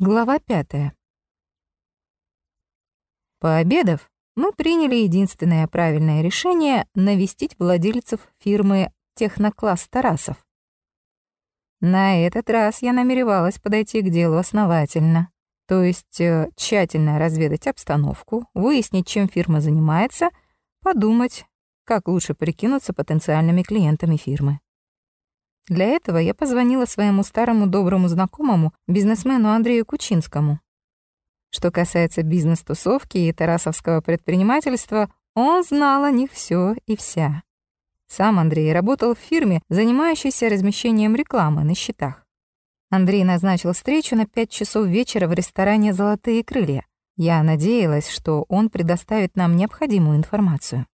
Глава пятая. Пообедав, мы приняли единственное правильное решение навестить владельцев фирмы «Технокласс Тарасов». На этот раз я намеревалась подойти к делу основательно, то есть э, тщательно разведать обстановку, выяснить, чем фирма занимается, подумать, как лучше прикинуться потенциальными клиентами фирмы. Для этого я позвонила своему старому доброму знакомому, бизнесмену Андрею Кучинскому. Что касается бизнес-тусовки и тарасовского предпринимательства, он знал о них все и вся. Сам Андрей работал в фирме, занимающейся размещением рекламы на счетах. Андрей назначил встречу на 5 часов вечера в ресторане «Золотые крылья». Я надеялась, что он предоставит нам необходимую информацию.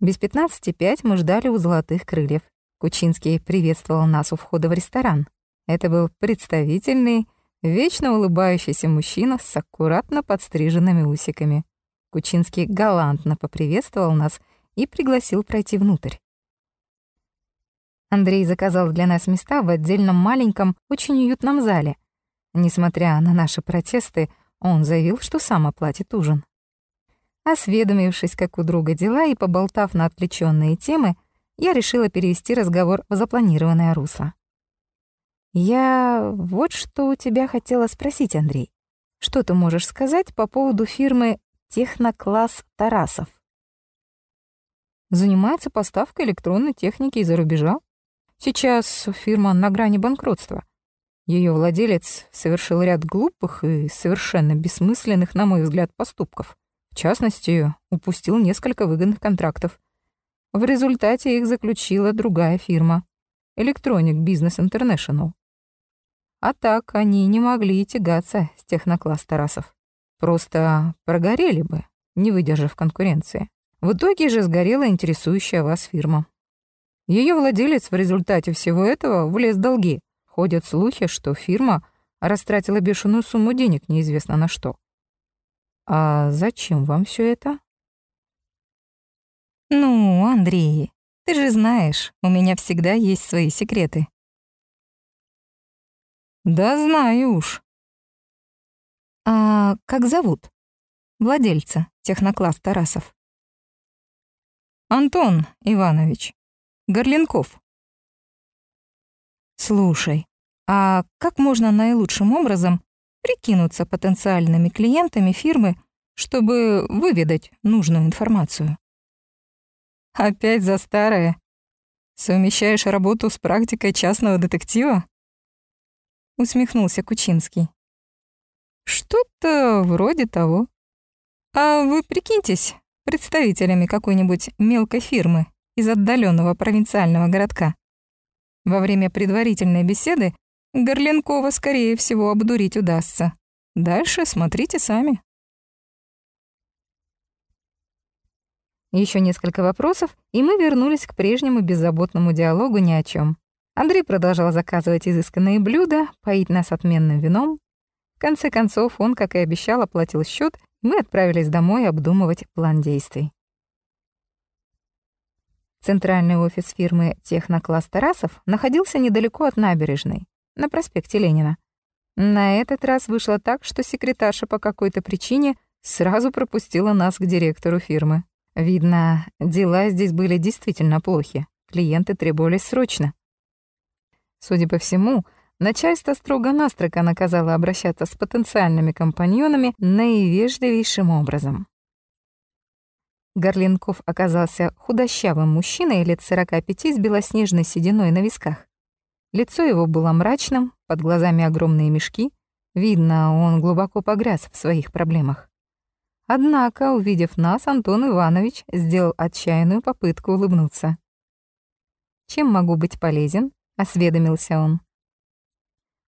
Без 15.05 мы ждали у «Золотых крыльев». Кучинский приветствовал нас у входа в ресторан. Это был представительный, вечно улыбающийся мужчина с аккуратно подстриженными усиками. Кучинский галантно поприветствовал нас и пригласил пройти внутрь. Андрей заказал для нас места в отдельном маленьком, очень уютном зале. Несмотря на наши протесты, он заявил, что сам оплатит ужин. Осведомившись, как у друга дела, и поболтав на отвлеченные темы, я решила перевести разговор в запланированное русло. «Я вот что у тебя хотела спросить, Андрей. Что ты можешь сказать по поводу фирмы «Технокласс Тарасов»?» Занимается поставкой электронной техники из-за рубежа. Сейчас фирма на грани банкротства. Ее владелец совершил ряд глупых и совершенно бессмысленных, на мой взгляд, поступков. В частности, упустил несколько выгодных контрактов. В результате их заключила другая фирма — Electronic Business International. А так они не могли тягаться с технокласс Тарасов. Просто прогорели бы, не выдержав конкуренции. В итоге же сгорела интересующая вас фирма. Ее владелец в результате всего этого влез в долги. Ходят слухи, что фирма растратила бешеную сумму денег неизвестно на что. А зачем вам все это? «Ну, Андрей, ты же знаешь, у меня всегда есть свои секреты». «Да знаю уж». «А как зовут?» «Владельца, технокласс Тарасов». «Антон Иванович. Горленков». «Слушай, а как можно наилучшим образом прикинуться потенциальными клиентами фирмы, чтобы выведать нужную информацию?» Опять за старое. Совмещаешь работу с практикой частного детектива? Усмехнулся Кучинский. Что-то вроде того. А вы прикиньтесь представителями какой-нибудь мелкой фирмы из отдаленного провинциального городка. Во время предварительной беседы Горленкова, скорее всего, обдурить удастся. Дальше смотрите сами. Еще несколько вопросов, и мы вернулись к прежнему беззаботному диалогу ни о чем. Андрей продолжал заказывать изысканные блюда, поить нас отменным вином. В конце концов, он, как и обещал, оплатил счет, и мы отправились домой обдумывать план действий. Центральный офис фирмы «Технокласс Тарасов» находился недалеко от набережной, на проспекте Ленина. На этот раз вышло так, что секретарша по какой-то причине сразу пропустила нас к директору фирмы. Видно, дела здесь были действительно плохи. Клиенты требовались срочно. Судя по всему, начальство строго-настрого наказало обращаться с потенциальными компаньонами наивежливейшим образом. Горлинков оказался худощавым мужчиной лет 45 с белоснежной сединой на висках. Лицо его было мрачным, под глазами огромные мешки. Видно, он глубоко погряз в своих проблемах. Однако, увидев нас, Антон Иванович сделал отчаянную попытку улыбнуться. «Чем могу быть полезен?» — осведомился он.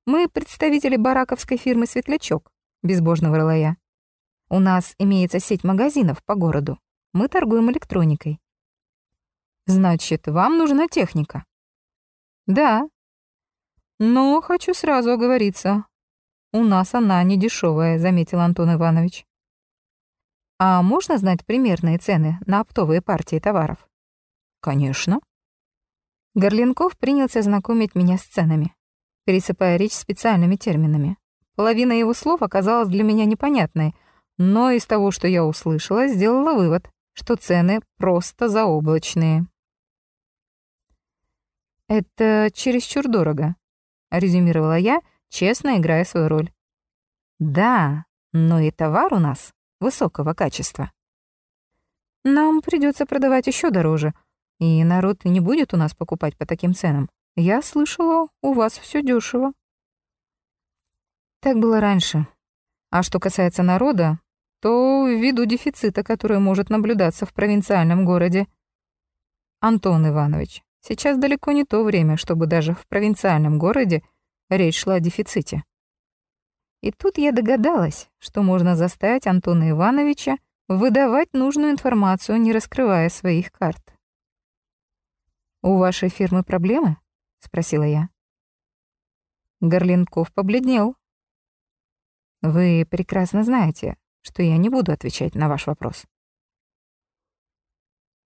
«Мы представители бараковской фирмы «Светлячок», — безбожно врала я. «У нас имеется сеть магазинов по городу. Мы торгуем электроникой». «Значит, вам нужна техника?» «Да». «Но хочу сразу оговориться. У нас она не дешевая, заметил Антон Иванович. А можно знать примерные цены на оптовые партии товаров? Конечно. Горленков принялся знакомить меня с ценами, пересыпая речь специальными терминами. Половина его слов оказалась для меня непонятной, но из того, что я услышала, сделала вывод, что цены просто заоблачные. «Это чересчур дорого», — резюмировала я, честно играя свою роль. «Да, но и товар у нас высокого качества. Нам придется продавать еще дороже, и народ не будет у нас покупать по таким ценам. Я слышала, у вас все дешево. Так было раньше. А что касается народа, то ввиду дефицита, который может наблюдаться в провинциальном городе. Антон Иванович, сейчас далеко не то время, чтобы даже в провинциальном городе речь шла о дефиците. И тут я догадалась, что можно заставить Антона Ивановича выдавать нужную информацию, не раскрывая своих карт. «У вашей фирмы проблемы?» — спросила я. Горленков побледнел. «Вы прекрасно знаете, что я не буду отвечать на ваш вопрос».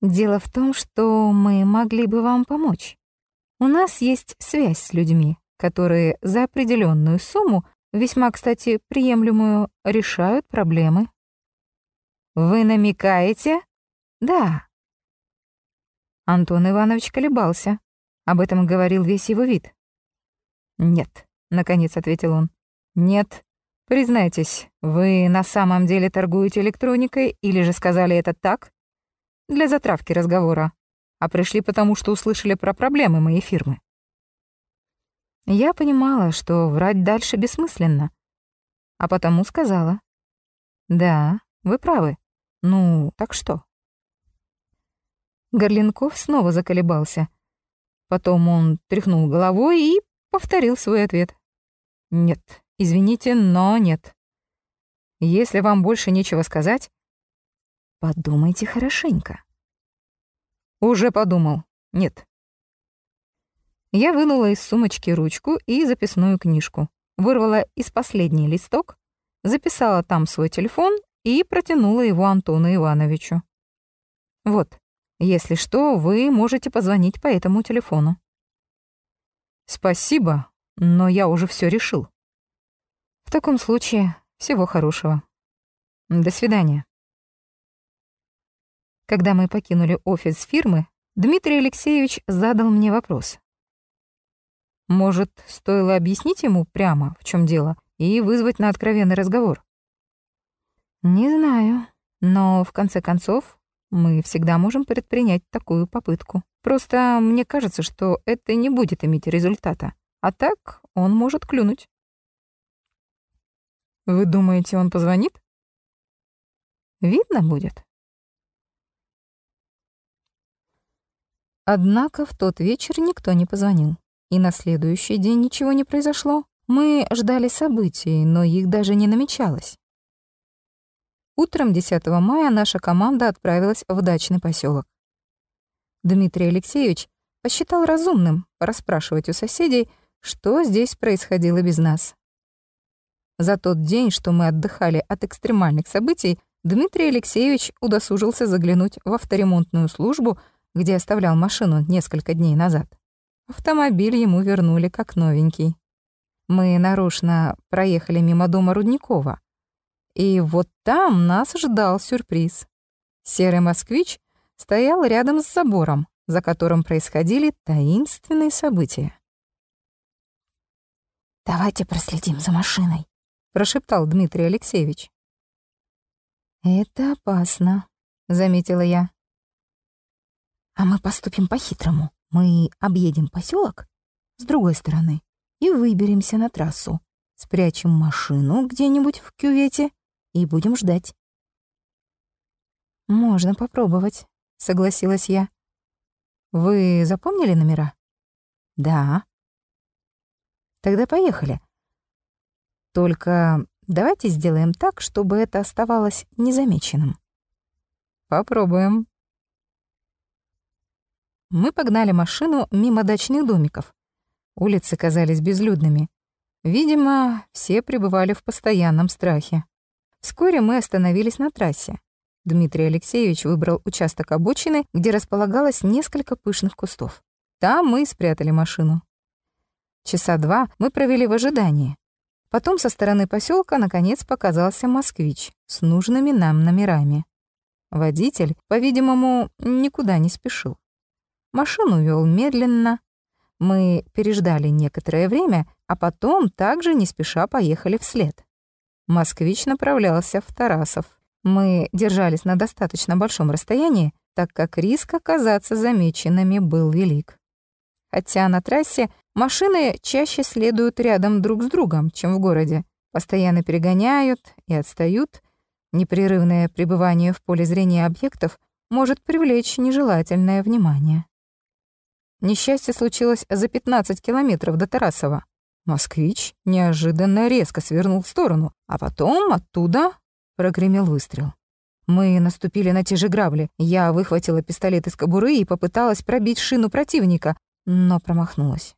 «Дело в том, что мы могли бы вам помочь. У нас есть связь с людьми, которые за определенную сумму весьма, кстати, приемлемую, решают проблемы. Вы намекаете? Да. Антон Иванович колебался. Об этом говорил весь его вид. Нет, наконец ответил он. Нет. Признайтесь, вы на самом деле торгуете электроникой или же сказали это так? Для затравки разговора. А пришли потому, что услышали про проблемы моей фирмы. Я понимала, что врать дальше бессмысленно, а потому сказала. «Да, вы правы. Ну, так что?» Горленков снова заколебался. Потом он тряхнул головой и повторил свой ответ. «Нет, извините, но нет. Если вам больше нечего сказать, подумайте хорошенько». «Уже подумал. Нет, я вынула из сумочки ручку и записную книжку, вырвала из последний листок, записала там свой телефон и протянула его Антону Ивановичу. «Вот, если что, вы можете позвонить по этому телефону». «Спасибо, но я уже все решил». «В таком случае всего хорошего. До свидания». Когда мы покинули офис фирмы, Дмитрий Алексеевич задал мне вопрос. Может, стоило объяснить ему прямо, в чем дело, и вызвать на откровенный разговор? Не знаю, но в конце концов мы всегда можем предпринять такую попытку. Просто мне кажется, что это не будет иметь результата, а так он может клюнуть. Вы думаете, он позвонит? Видно будет. Однако в тот вечер никто не позвонил. И на следующий день ничего не произошло. Мы ждали событий, но их даже не намечалось. Утром 10 мая наша команда отправилась в дачный поселок. Дмитрий Алексеевич посчитал разумным расспрашивать у соседей, что здесь происходило без нас. За тот день, что мы отдыхали от экстремальных событий, Дмитрий Алексеевич удосужился заглянуть в авторемонтную службу, где оставлял машину несколько дней назад. Автомобиль ему вернули как новенький. Мы нарочно проехали мимо дома Рудникова. И вот там нас ждал сюрприз. Серый москвич стоял рядом с забором, за которым происходили таинственные события. «Давайте проследим за машиной», — прошептал Дмитрий Алексеевич. «Это опасно», — заметила я. «А мы поступим по-хитрому. Мы объедем поселок с другой стороны и выберемся на трассу, спрячем машину где-нибудь в кювете и будем ждать. «Можно попробовать», — согласилась я. «Вы запомнили номера?» «Да». «Тогда поехали. Только давайте сделаем так, чтобы это оставалось незамеченным». «Попробуем», мы погнали машину мимо дачных домиков. Улицы казались безлюдными. Видимо, все пребывали в постоянном страхе. Вскоре мы остановились на трассе. Дмитрий Алексеевич выбрал участок обочины, где располагалось несколько пышных кустов. Там мы спрятали машину. Часа два мы провели в ожидании. Потом со стороны поселка наконец показался москвич с нужными нам номерами. Водитель, по-видимому, никуда не спешил. Машину вел медленно. Мы переждали некоторое время, а потом также не спеша поехали вслед. Москвич направлялся в Тарасов. Мы держались на достаточно большом расстоянии, так как риск оказаться замеченными был велик. Хотя на трассе машины чаще следуют рядом друг с другом, чем в городе. Постоянно перегоняют и отстают. Непрерывное пребывание в поле зрения объектов может привлечь нежелательное внимание. Несчастье случилось за 15 километров до Тарасова. Москвич неожиданно резко свернул в сторону, а потом оттуда прогремел выстрел. Мы наступили на те же грабли. Я выхватила пистолет из кобуры и попыталась пробить шину противника, но промахнулась.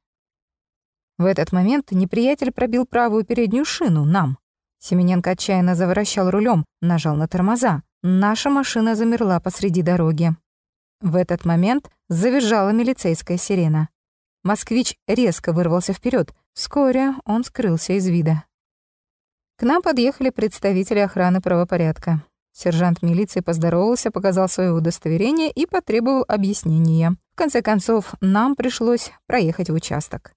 В этот момент неприятель пробил правую переднюю шину нам. Семененко отчаянно заворачивал рулем, нажал на тормоза. Наша машина замерла посреди дороги. В этот момент завизжала милицейская сирена. Москвич резко вырвался вперед. Вскоре он скрылся из вида. К нам подъехали представители охраны правопорядка. Сержант милиции поздоровался, показал свое удостоверение и потребовал объяснения. В конце концов, нам пришлось проехать в участок.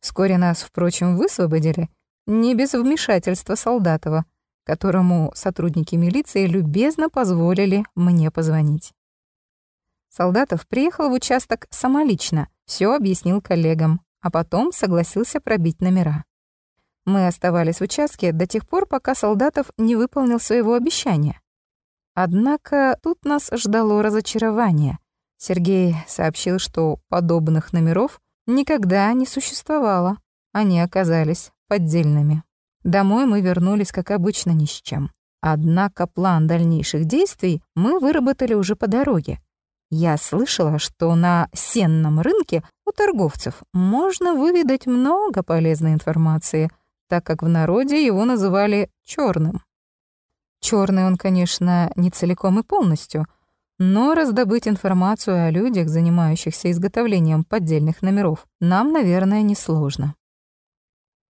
Вскоре нас, впрочем, высвободили, не без вмешательства Солдатова, которому сотрудники милиции любезно позволили мне позвонить. Солдатов приехал в участок самолично, все объяснил коллегам, а потом согласился пробить номера. Мы оставались в участке до тех пор, пока Солдатов не выполнил своего обещания. Однако тут нас ждало разочарование. Сергей сообщил, что подобных номеров никогда не существовало. Они оказались поддельными. Домой мы вернулись, как обычно, ни с чем. Однако план дальнейших действий мы выработали уже по дороге. Я слышала, что на сенном рынке у торговцев можно выведать много полезной информации, так как в народе его называли черным. Черный он, конечно, не целиком и полностью, но раздобыть информацию о людях, занимающихся изготовлением поддельных номеров, нам, наверное, несложно.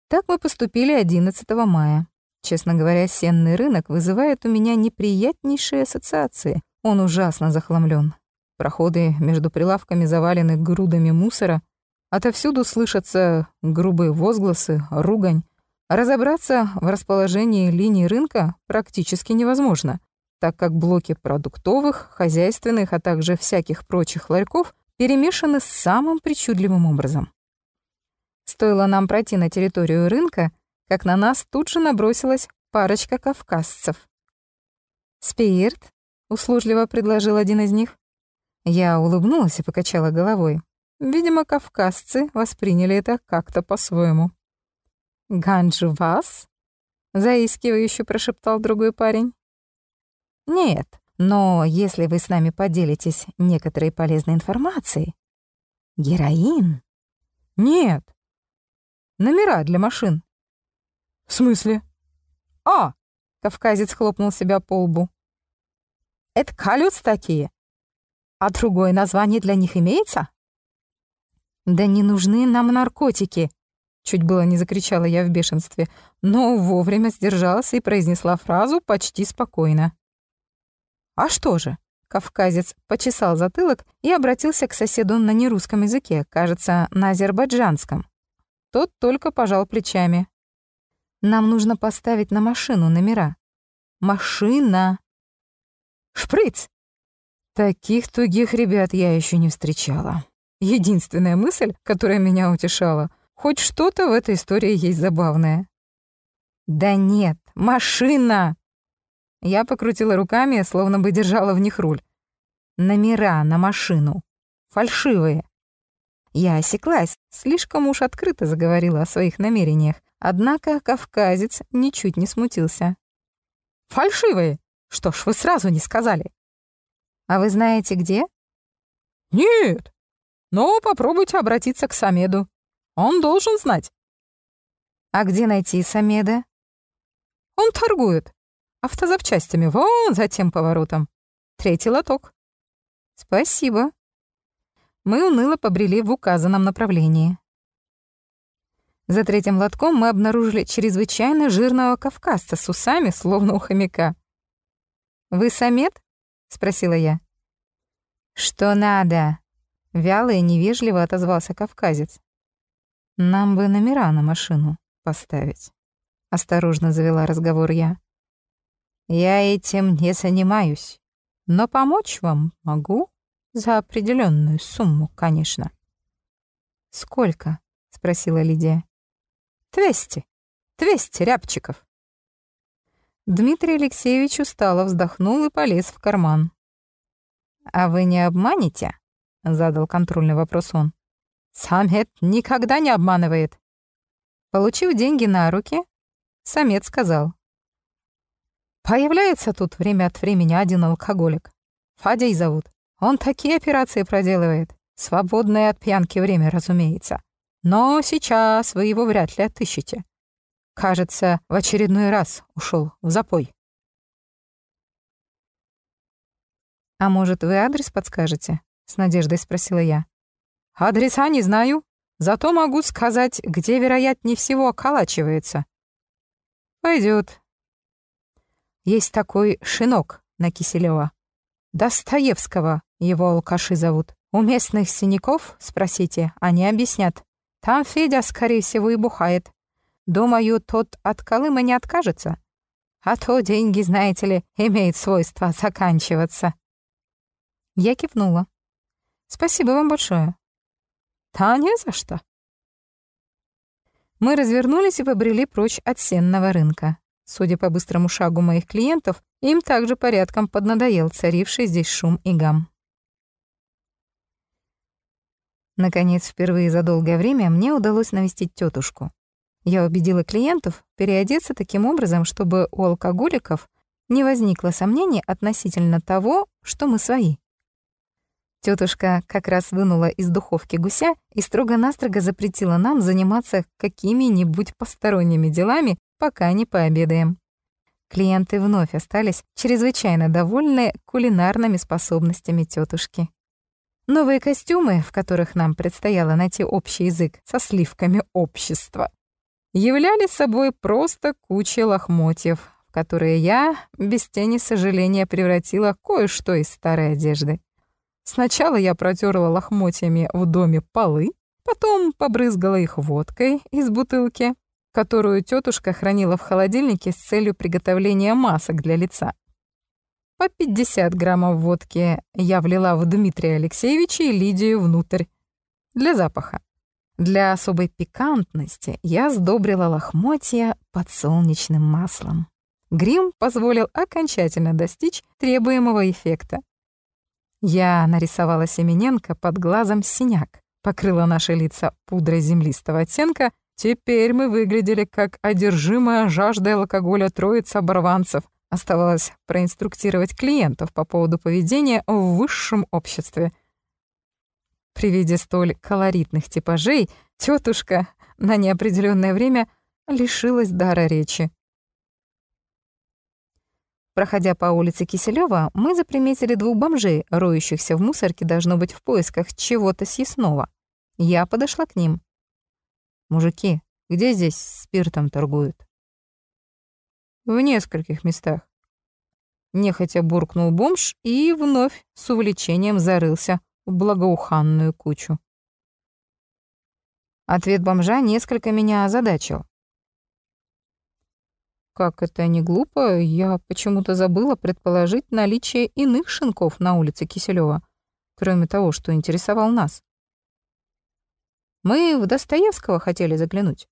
Так мы поступили 11 мая. Честно говоря, сенный рынок вызывает у меня неприятнейшие ассоциации. Он ужасно захламлен. Проходы между прилавками завалены грудами мусора. Отовсюду слышатся грубые возгласы, ругань. Разобраться в расположении линий рынка практически невозможно, так как блоки продуктовых, хозяйственных, а также всяких прочих ларьков перемешаны самым причудливым образом. Стоило нам пройти на территорию рынка, как на нас тут же набросилась парочка кавказцев. «Спирт?» — услужливо предложил один из них. Я улыбнулась и покачала головой. Видимо, кавказцы восприняли это как-то по-своему. «Ганджу вас?» — заискивающе прошептал другой парень. «Нет, но если вы с нами поделитесь некоторой полезной информацией...» «Героин?» «Нет. Номера для машин». «В смысле?» «А!» — кавказец хлопнул себя по лбу. «Это колец такие. А другое название для них имеется?» «Да не нужны нам наркотики», Чуть было не закричала я в бешенстве, но вовремя сдержалась и произнесла фразу почти спокойно. «А что же?» Кавказец почесал затылок и обратился к соседу на нерусском языке, кажется, на азербайджанском. Тот только пожал плечами. «Нам нужно поставить на машину номера». «Машина!» «Шприц!» Таких тугих ребят я еще не встречала. Единственная мысль, которая меня утешала, Хоть что-то в этой истории есть забавное. «Да нет, машина!» Я покрутила руками, словно бы держала в них руль. Номера на машину. Фальшивые. Я осеклась, слишком уж открыто заговорила о своих намерениях. Однако кавказец ничуть не смутился. «Фальшивые? Что ж, вы сразу не сказали?» «А вы знаете, где?» «Нет, но попробуйте обратиться к Самеду. Он должен знать. А где найти Самеда? Он торгует. Автозапчастями вон за тем поворотом. Третий лоток. Спасибо. Мы уныло побрели в указанном направлении. За третьим лотком мы обнаружили чрезвычайно жирного кавказца с усами, словно у хомяка. «Вы самет?» — спросила я. «Что надо?» — вяло и невежливо отозвался кавказец. «Нам бы номера на машину поставить», — осторожно завела разговор я. «Я этим не занимаюсь, но помочь вам могу за определенную сумму, конечно». «Сколько?» — спросила Лидия. «Двести. Двести рябчиков». Дмитрий Алексеевич устало вздохнул и полез в карман. «А вы не обманете?» — задал контрольный вопрос он. «Самец никогда не обманывает». Получив деньги на руки, самец сказал. «Появляется тут время от времени один алкоголик. Фадей зовут. Он такие операции проделывает. Свободное от пьянки время, разумеется. Но сейчас вы его вряд ли отыщете. Кажется, в очередной раз ушел в запой. «А может, вы адрес подскажете?» — с надеждой спросила я. «Адреса не знаю, зато могу сказать, где, вероятнее всего, околачивается». Пойдет. Есть такой шинок на Киселева. Достоевского его алкаши зовут. У местных синяков, спросите, они объяснят. Там Федя, скорее всего, и бухает. Думаю, тот от Колыма не откажется. А то деньги, знаете ли, имеют свойство заканчиваться. Я кивнула. Спасибо вам большое. Да не за что. Мы развернулись и побрели прочь от сенного рынка. Судя по быстрому шагу моих клиентов, им также порядком поднадоел царивший здесь шум и гам. Наконец, впервые за долгое время мне удалось навестить тетушку. Я убедила клиентов переодеться таким образом, чтобы у алкоголиков не возникло сомнений относительно того, что мы свои. Тетушка как раз вынула из духовки гуся и строго-настрого запретила нам заниматься какими-нибудь посторонними делами, пока не пообедаем. Клиенты вновь остались чрезвычайно довольны кулинарными способностями тетушки. Новые костюмы, в которых нам предстояло найти общий язык со сливками общества, являли собой просто кучи лохмотьев, в которые я, без тени сожаления, превратила кое-что из старой одежды. Сначала я протерла лохмотьями в доме полы, потом побрызгала их водкой из бутылки, которую тетушка хранила в холодильнике с целью приготовления масок для лица. По 50 граммов водки я влила в Дмитрия Алексеевича и Лидию внутрь для запаха. Для особой пикантности я сдобрила лохмотья подсолнечным маслом. Грим позволил окончательно достичь требуемого эффекта. Я нарисовала Семененко под глазом синяк, покрыла наши лица пудрой землистого оттенка. Теперь мы выглядели как одержимая жаждой алкоголя троица оборванцев. Оставалось проинструктировать клиентов по поводу поведения в высшем обществе — при виде столь колоритных типажей тетушка на неопределенное время лишилась дара речи. Проходя по улице Киселева, мы заприметили двух бомжей, роющихся в мусорке, должно быть, в поисках чего-то съестного. Я подошла к ним. «Мужики, где здесь спиртом торгуют?» «В нескольких местах». Нехотя буркнул бомж и вновь с увлечением зарылся в благоуханную кучу. Ответ бомжа несколько меня озадачил. Как это не глупо, я почему-то забыла предположить наличие иных шинков на улице Киселева, кроме того, что интересовал нас. Мы в Достоевского хотели заглянуть.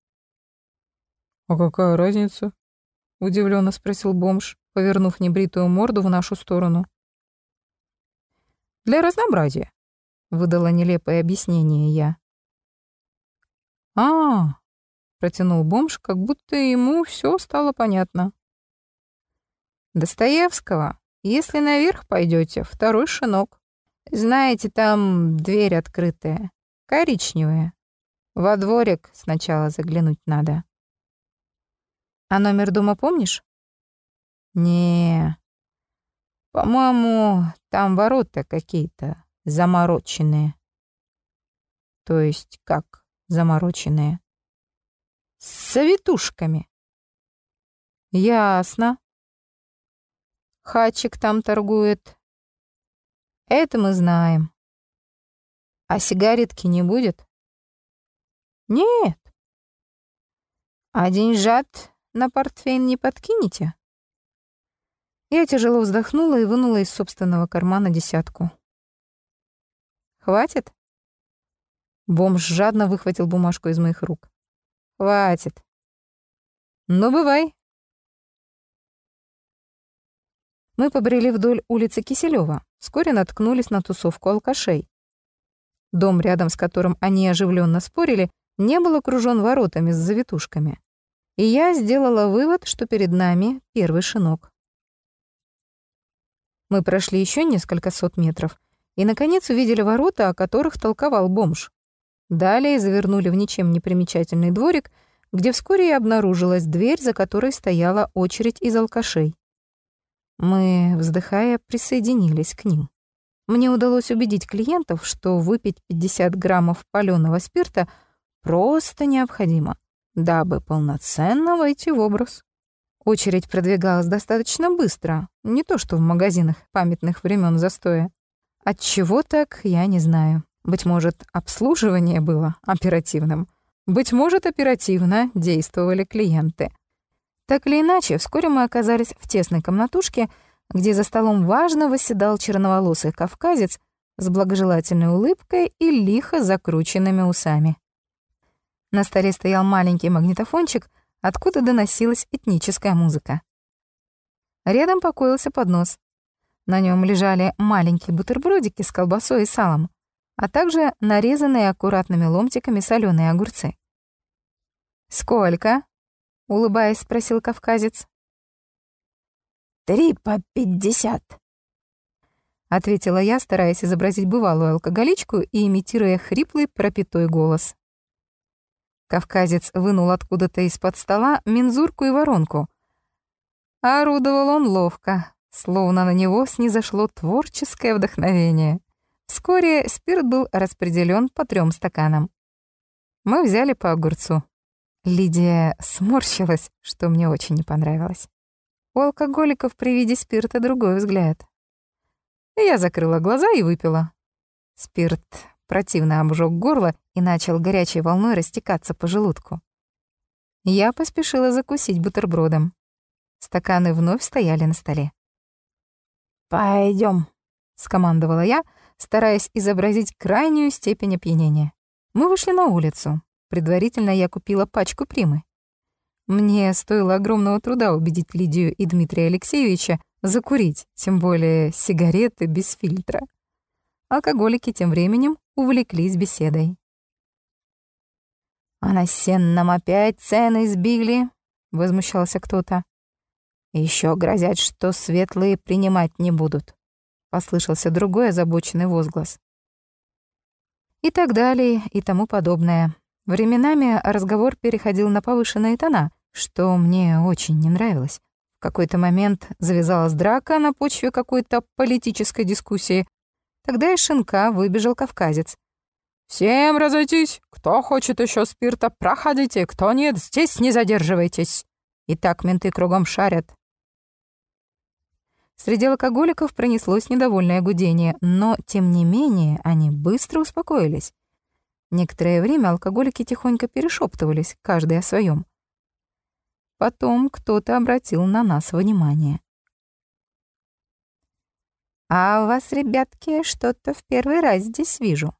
«А какая разница?» — удивленно спросил бомж, повернув небритую морду в нашу сторону. «Для разнообразия. — выдала нелепое объяснение я. а протянул бомж, как будто ему все стало понятно. «Достоевского, если наверх пойдете, второй шинок. Знаете, там дверь открытая, коричневая. Во дворик сначала заглянуть надо». «А номер дома помнишь?» «Не, по-моему, там ворота какие-то замороченные. То есть как замороченные? С завитушками. Ясно. Хачик там торгует. Это мы знаем. А сигаретки не будет? Нет. А деньжат на портфель не подкинете? Я тяжело вздохнула и вынула из собственного кармана десятку. Хватит? Бомж жадно выхватил бумажку из моих рук. Хватит. Ну, бывай. Мы побрели вдоль улицы Киселева. Вскоре наткнулись на тусовку алкашей. Дом, рядом с которым они оживленно спорили, не был окружен воротами с завитушками. И я сделала вывод, что перед нами первый шинок. Мы прошли еще несколько сот метров и, наконец, увидели ворота, о которых толковал бомж. Далее завернули в ничем не примечательный дворик, где вскоре и обнаружилась дверь, за которой стояла очередь из алкашей. Мы, вздыхая, присоединились к ним. Мне удалось убедить клиентов, что выпить 50 граммов палёного спирта просто необходимо, дабы полноценно войти в образ. Очередь продвигалась достаточно быстро, не то что в магазинах памятных времен застоя. От чего так, я не знаю. Быть может, обслуживание было оперативным. Быть может, оперативно действовали клиенты. Так или иначе, вскоре мы оказались в тесной комнатушке, где за столом важно восседал черноволосый кавказец с благожелательной улыбкой и лихо закрученными усами. На столе стоял маленький магнитофончик, откуда доносилась этническая музыка. Рядом покоился поднос. На нем лежали маленькие бутербродики с колбасой и салом, а также нарезанные аккуратными ломтиками соленые огурцы. «Сколько?» — улыбаясь, спросил кавказец. «Три по пятьдесят», — ответила я, стараясь изобразить бывалую алкоголичку и имитируя хриплый пропитой голос. Кавказец вынул откуда-то из-под стола мензурку и воронку. Орудовал он ловко, словно на него снизошло творческое вдохновение. Вскоре спирт был распределен по трем стаканам. Мы взяли по огурцу. Лидия сморщилась, что мне очень не понравилось. У алкоголиков при виде спирта другой взгляд. Я закрыла глаза и выпила. Спирт противно обжег горло и начал горячей волной растекаться по желудку. Я поспешила закусить бутербродом. Стаканы вновь стояли на столе. Пойдем, скомандовала я, стараясь изобразить крайнюю степень опьянения. Мы вышли на улицу. Предварительно я купила пачку примы. Мне стоило огромного труда убедить Лидию и Дмитрия Алексеевича закурить, тем более сигареты без фильтра. Алкоголики тем временем увлеклись беседой. «А на сенном опять цены сбили?» — возмущался кто-то. Еще грозят, что светлые принимать не будут», — послышался другой озабоченный возглас. И так далее, и тому подобное. Временами разговор переходил на повышенные тона, что мне очень не нравилось. В какой-то момент завязалась драка на почве какой-то политической дискуссии. Тогда из шинка выбежал кавказец. «Всем разойтись! Кто хочет еще спирта, проходите, кто нет, здесь не задерживайтесь!» И так менты кругом шарят. Среди алкоголиков пронеслось недовольное гудение, но, тем не менее, они быстро успокоились. Некоторое время алкоголики тихонько перешептывались, каждый о своем. Потом кто-то обратил на нас внимание. «А у вас, ребятки, что-то в первый раз здесь вижу».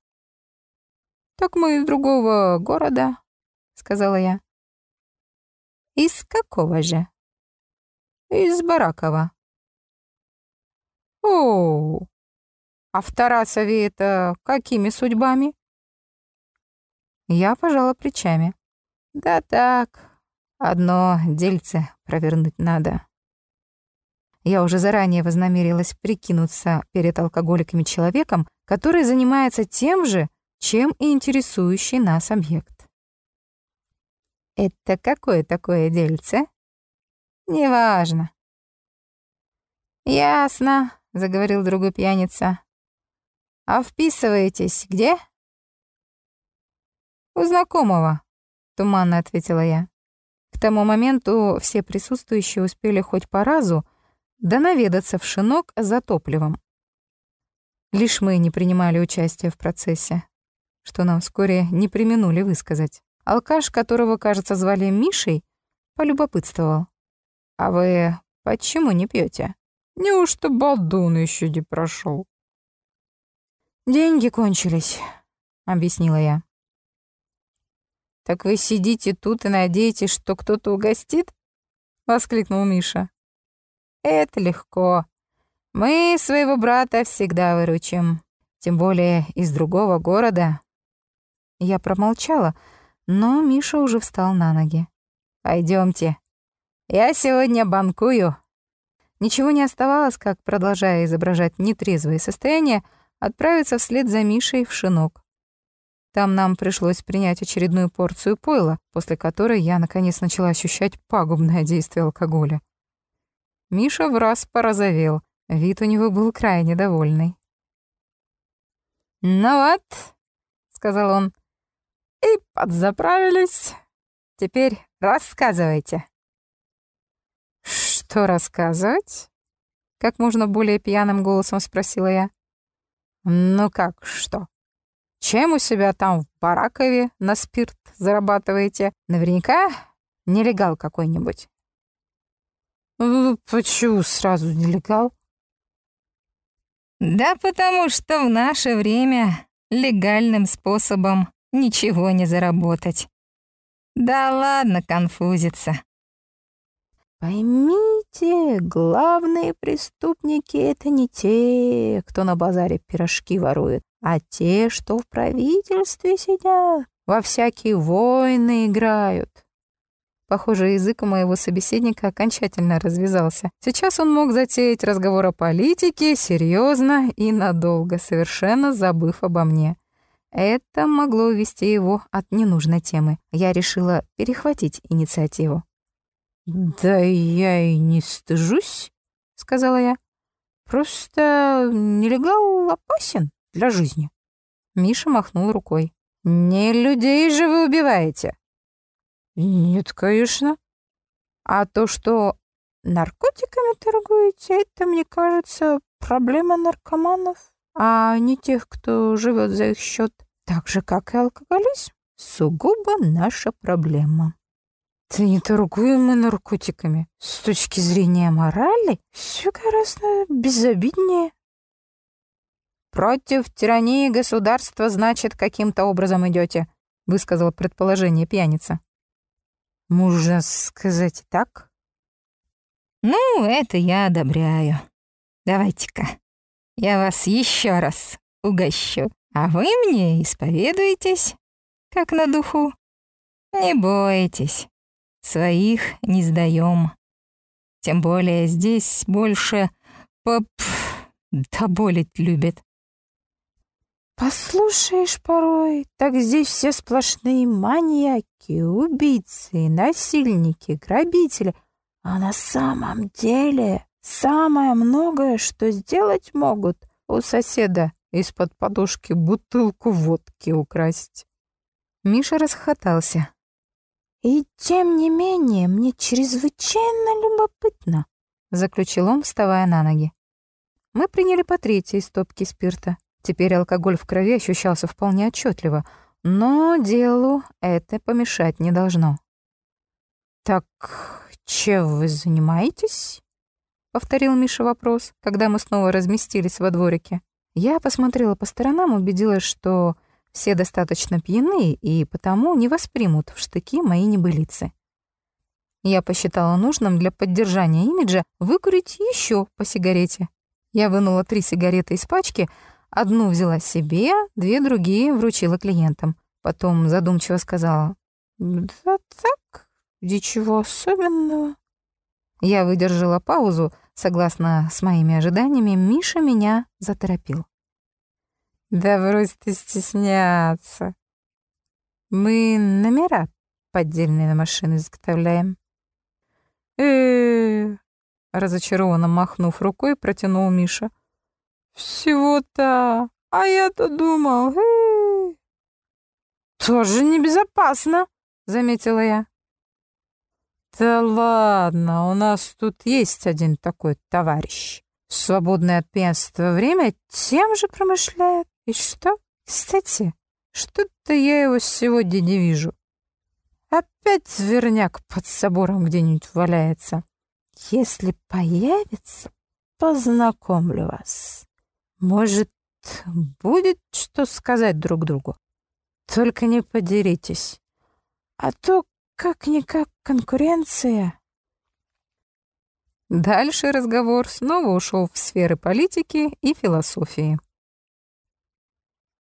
«Так мы из другого города», — сказала я. «Из какого же?» «Из Баракова». «О, а в Тарасове это какими судьбами?» Я пожала плечами. Да так, одно дельце провернуть надо. Я уже заранее вознамерилась прикинуться перед алкоголиками человеком, который занимается тем же, чем и интересующий нас объект. «Это какое такое дельце?» «Неважно». «Ясно», — заговорил другой пьяница. «А вписываетесь где?» У знакомого. туманно ответила я. К тому моменту все присутствующие успели хоть по разу да наведаться в шинок за топливом. Лишь мы не принимали участия в процессе, что нам вскоре не применули высказать. Алкаш, которого, кажется, звали Мишей, полюбопытствовал. «А вы почему не пьете? Неужто Балдун еще не прошел? «Деньги кончились», — объяснила я. «Так вы сидите тут и надеетесь, что кто-то угостит?» — воскликнул Миша. «Это легко. Мы своего брата всегда выручим, тем более из другого города». Я промолчала, но Миша уже встал на ноги. Пойдемте. Я сегодня банкую». Ничего не оставалось, как, продолжая изображать нетрезвое состояние, отправиться вслед за Мишей в шинок. Там нам пришлось принять очередную порцию пойла, после которой я наконец начала ощущать пагубное действие алкоголя. Миша в раз порозовел, вид у него был крайне довольный. «Ну вот», — сказал он, — «и подзаправились. Теперь рассказывайте». «Что рассказывать?» — как можно более пьяным голосом спросила я. «Ну как что? Чем у себя там в Баракове на спирт зарабатываете? Наверняка нелегал какой-нибудь». «Ну, «Почему сразу нелегал?» «Да потому что в наше время легальным способом ничего не заработать. Да ладно конфузиться. Поймите, главные преступники — это не те, кто на базаре пирожки ворует, а те, что в правительстве сидят, во всякие войны играют. Похоже, язык у моего собеседника окончательно развязался. Сейчас он мог затеять разговор о политике серьезно и надолго, совершенно забыв обо мне. Это могло увести его от ненужной темы. Я решила перехватить инициативу. «Да я и не стыжусь», — сказала я. «Просто нелегал опасен для жизни». Миша махнул рукой. «Не людей же вы убиваете». «Нет, конечно. А то, что наркотиками торгуете, это, мне кажется, проблема наркоманов, а не тех, кто живет за их счет. Так же, как и алкоголизм, сугубо наша проблема». Да не торгуем мы наркотиками. С точки зрения морали, все гораздо безобиднее. «Против тирании государства, значит, каким-то образом идете, высказал предположение пьяница. «Можно сказать так?» «Ну, это я одобряю. Давайте-ка, я вас еще раз угощу, а вы мне исповедуетесь, как на духу. Не бойтесь, Своих не сдаем. Тем более здесь больше поп... доболить любят. Послушаешь порой, так здесь все сплошные маньяки, убийцы, насильники, грабители. А на самом деле самое многое, что сделать могут у соседа из-под подушки бутылку водки украсть. Миша расхотался. «И тем не менее, мне чрезвычайно любопытно», — заключил он, вставая на ноги. Мы приняли по третьей стопке спирта. Теперь алкоголь в крови ощущался вполне отчетливо, но делу это помешать не должно. «Так чем вы занимаетесь?» — повторил Миша вопрос, когда мы снова разместились во дворике. Я посмотрела по сторонам, убедилась, что все достаточно пьяны и потому не воспримут в штыки мои небылицы. Я посчитала нужным для поддержания имиджа выкурить еще по сигарете. Я вынула три сигареты из пачки, одну взяла себе, две другие вручила клиентам. Потом задумчиво сказала, «Да так, ничего особенного». Я выдержала паузу. Согласно с моими ожиданиями, Миша меня заторопил. Да брось ты стесняться. Мы номера поддельные на машины изготовляем. э, -э, разочарованно махнув рукой, протянул Миша. «Всего-то, а я-то думал, -э, тоже небезопасно», заметила я. Да ладно, у нас тут есть один такой товарищ. свободное от пьянства время тем же промышляет. И что? Кстати, что-то я его сегодня не вижу. Опять зверняк под собором где-нибудь валяется. Если появится, познакомлю вас. Может, будет что сказать друг другу. Только не подеритесь. А то как-никак конкуренция. Дальше разговор снова ушел в сферы политики и философии.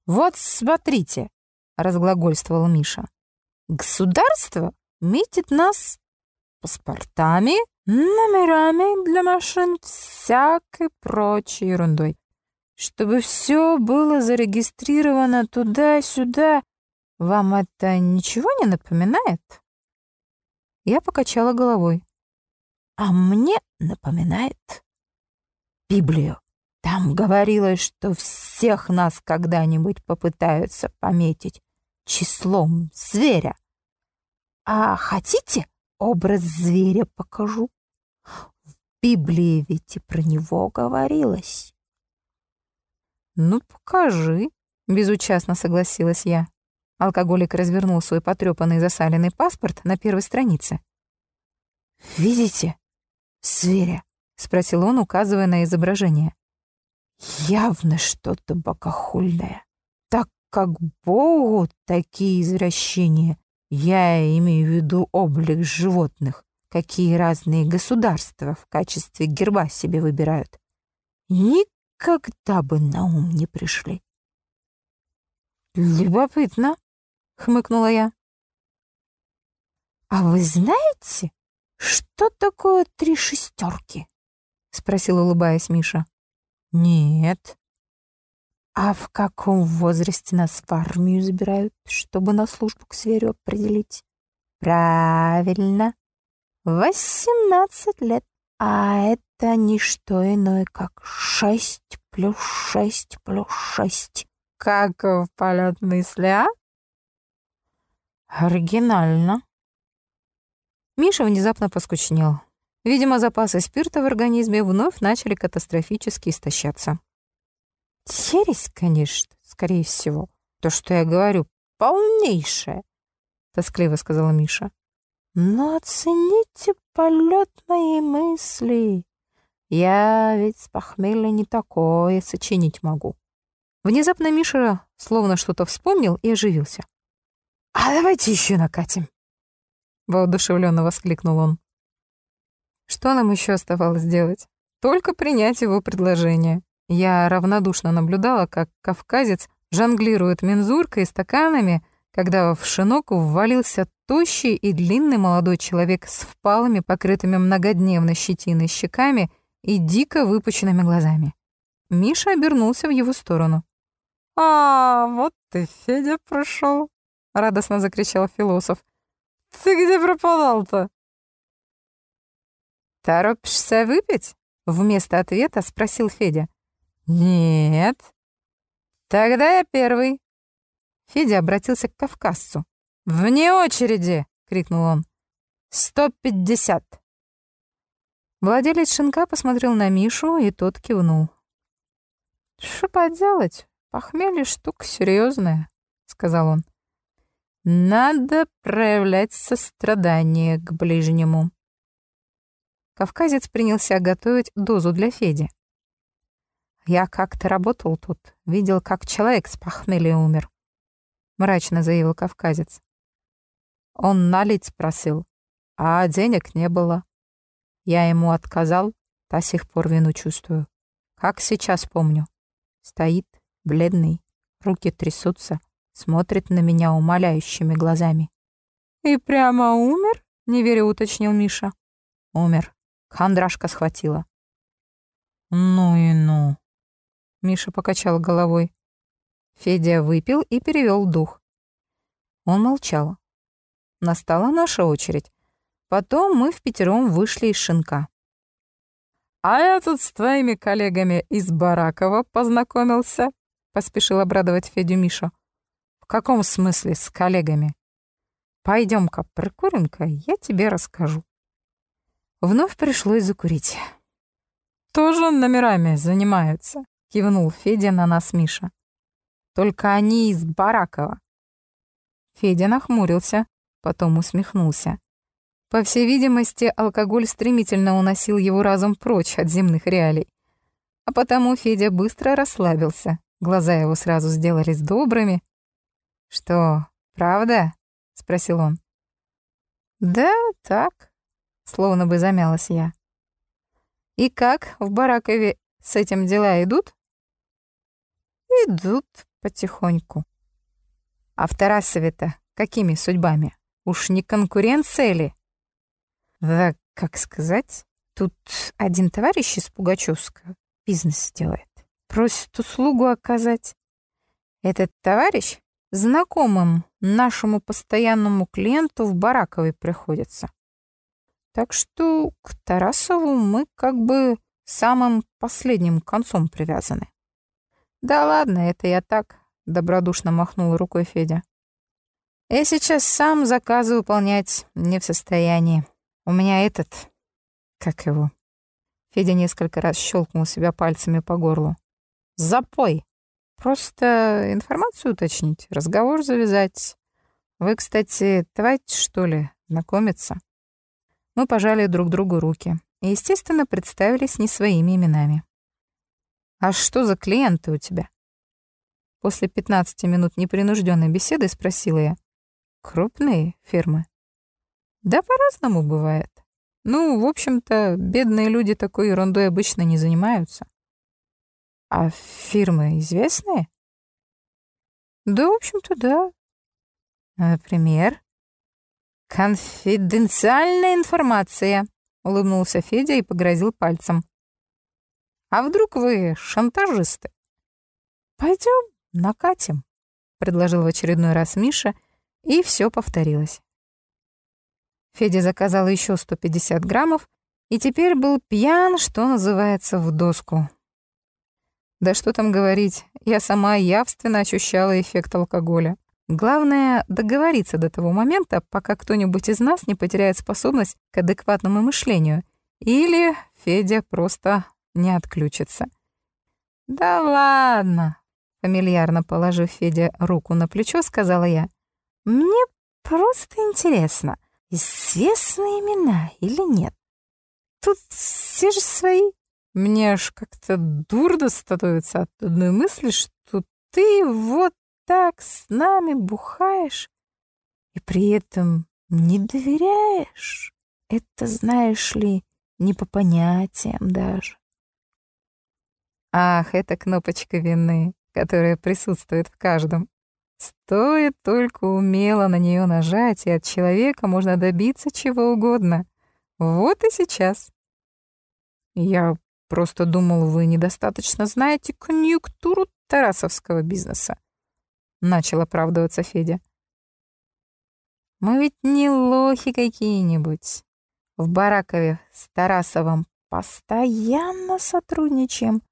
«Вот смотрите», — разглагольствовал Миша. «Государство метит нас паспортами, номерами для машин, всякой прочей ерундой. Чтобы все было зарегистрировано туда-сюда, вам это ничего не напоминает?» Я покачала головой. «А мне напоминает Библию. Там говорилось, что всех нас когда-нибудь попытаются пометить числом зверя. А хотите, образ зверя покажу? В Библии ведь и про него говорилось». «Ну, покажи», — безучастно согласилась я. Алкоголик развернул свой потрёпанный засаленный паспорт на первой странице. «Видите? Зверя?» — спросил он, указывая на изображение. «Явно что-то богохульное. Так как Богу такие извращения, я имею в виду облик животных, какие разные государства в качестве герба себе выбирают, никогда бы на ум не пришли». «Любопытно», — хмыкнула я. «А вы знаете, что такое три шестерки?» — спросил, улыбаясь Миша. «Нет». «А в каком возрасте нас в армию забирают, чтобы на службу к зверю определить?» «Правильно. Восемнадцать лет. А это не что иное, как шесть плюс шесть плюс шесть. Как в полет мысли, а?» Оригинально. Миша внезапно поскучнел. Видимо, запасы спирта в организме вновь начали катастрофически истощаться. Ересь, конечно, скорее всего. То, что я говорю, полнейшее, тоскливо сказала Миша. Но оцените полет моей мысли. Я ведь с похмелья не такое сочинить могу. Внезапно Миша словно что-то вспомнил и оживился. «А давайте еще накатим!» Воодушевленно воскликнул он. Что нам еще оставалось делать? Только принять его предложение. Я равнодушно наблюдала, как кавказец жонглирует мензуркой и стаканами, когда в шинок ввалился тощий и длинный молодой человек с впалыми, покрытыми многодневной щетиной щеками и дико выпученными глазами. Миша обернулся в его сторону. «А, вот ты, Федя, прошел радостно закричал философ. Ты где пропадал-то? Торопишься выпить? Вместо ответа спросил Федя. Нет. Тогда я первый. Федя обратился к кавказцу. «Вне очереди!» — крикнул он. «Сто пятьдесят!» Владелец шинка посмотрел на Мишу, и тот кивнул. «Что поделать? Похмелье штука серьезная, сказал он. Надо проявлять сострадание к ближнему. Кавказец принялся готовить дозу для Феди. «Я как-то работал тут, видел, как человек с похмелья умер», — мрачно заявил кавказец. Он налить просил, а денег не было. Я ему отказал, до сих пор вину чувствую. Как сейчас помню. Стоит, бледный, руки трясутся, смотрит на меня умоляющими глазами. «И прямо умер?» — неверя уточнил Миша. «Умер. Хандрашка схватила». «Ну и ну». Миша покачал головой. Федя выпил и перевел дух. Он молчал. Настала наша очередь. Потом мы в пятером вышли из шинка. «А я тут с твоими коллегами из Баракова познакомился», — поспешил обрадовать Федю Миша. «В каком смысле с коллегами?» Пойдем-ка прикурим-ка, я тебе расскажу. Вновь пришлось закурить. «Тоже номерами занимаются», — кивнул Федя на нас Миша. «Только они из Баракова». Федя нахмурился, потом усмехнулся. По всей видимости, алкоголь стремительно уносил его разум прочь от земных реалий. А потому Федя быстро расслабился. Глаза его сразу сделались добрыми. «Что, правда?» — спросил он. «Да, так», — словно бы замялась я. «И как в Баракове с этим дела идут?» «Идут потихоньку». «А в Тарасове-то какими судьбами? Уж не конкуренция ли?» «Да, как сказать, тут один товарищ из Пугачевска бизнес делает. Просит услугу оказать. Этот товарищ знакомым нашему постоянному клиенту в Бараковой приходится. Так что к Тарасову мы как бы самым последним концом привязаны. Да ладно, это я так, добродушно махнул рукой Федя. Я сейчас сам заказы выполнять не в состоянии. У меня этот... Как его? Федя несколько раз щелкнул себя пальцами по горлу. Запой. Просто информацию уточнить, разговор завязать. Вы, кстати, давайте, что ли, знакомиться? Мы пожали друг другу руки и, естественно, представились не своими именами. «А что за клиенты у тебя?» После 15 минут непринужденной беседы спросила я. «Крупные фирмы?» «Да по-разному бывает. Ну, в общем-то, бедные люди такой ерундой обычно не занимаются». «А фирмы известные?» «Да, в общем-то, да. Например?» «Конфиденциальная информация», — улыбнулся Федя и погрозил пальцем. «А вдруг вы шантажисты?» «Пойдем, накатим», — предложил в очередной раз Миша, и все повторилось. Федя заказал еще 150 граммов и теперь был пьян, что называется, в доску. Да что там говорить, я сама явственно ощущала эффект алкоголя. Главное — договориться до того момента, пока кто-нибудь из нас не потеряет способность к адекватному мышлению. Или Федя просто не отключится. «Да ладно», — фамильярно положив Феде руку на плечо, сказала я. «Мне просто интересно, известные имена или нет? Тут все же свои. Мне аж как-то дурно становится от одной мысли, что ты вот так с нами бухаешь и при этом не доверяешь. Это, знаешь ли, не по понятиям даже. Ах, это кнопочка вины, которая присутствует в каждом. Стоит только умело на нее нажать, и от человека можно добиться чего угодно. Вот и сейчас. Я просто думал, вы недостаточно знаете конъюнктуру тарасовского бизнеса начал оправдываться Федя. Мы ведь не лохи какие-нибудь. В Баракове с Тарасовым постоянно сотрудничаем,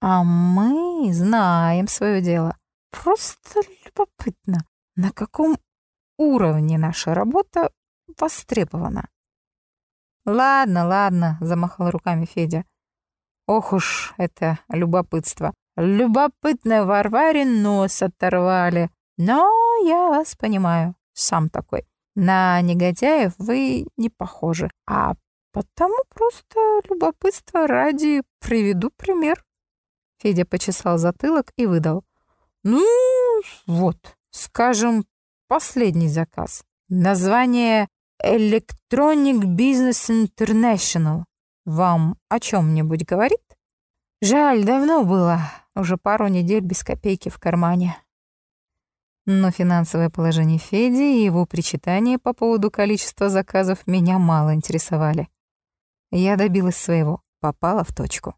а мы знаем свое дело. Просто любопытно, на каком уровне наша работа востребована. «Ладно, ладно», — замахал руками Федя. «Ох уж это любопытство. Любопытно Варваре нос оторвали. Но я вас понимаю, сам такой. На негодяев вы не похожи. А потому просто любопытство ради приведу пример. Федя почесал затылок и выдал. Ну, вот, скажем, последний заказ. Название Electronic Business International. Вам о чем-нибудь говорит? Жаль, давно было. Уже пару недель без копейки в кармане. Но финансовое положение Феди и его причитания по поводу количества заказов меня мало интересовали. Я добилась своего, попала в точку.